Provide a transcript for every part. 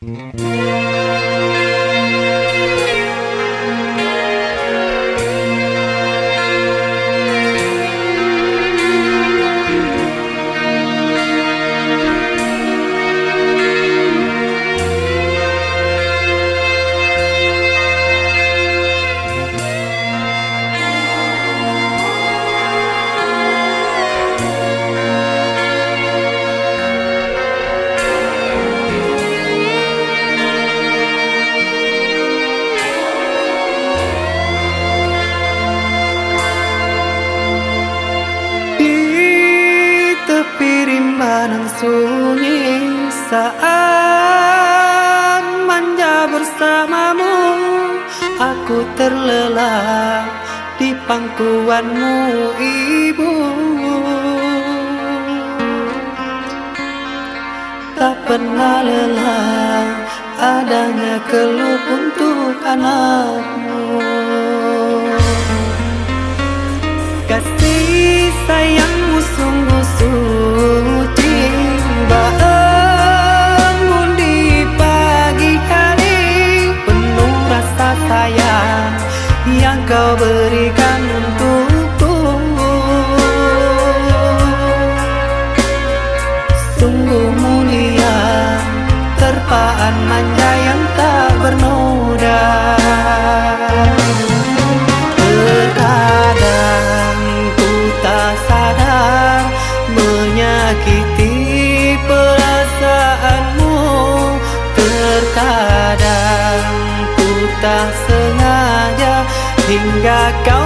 Música saat manja bersamamu Aku terlelap di pangkuanmu ibu. Tak pernah lelah adanya keluh untuk anakmu sayang yang kau berikan untukku. Sungguh mulia terpaan manja yang tak bernoda hingga kau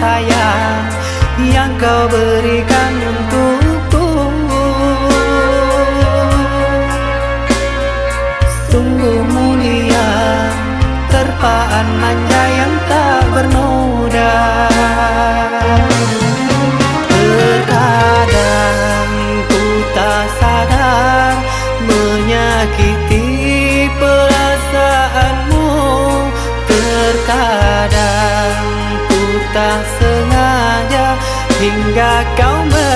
sayang Yang kau berikan untukku cinta sengaja hingga kau men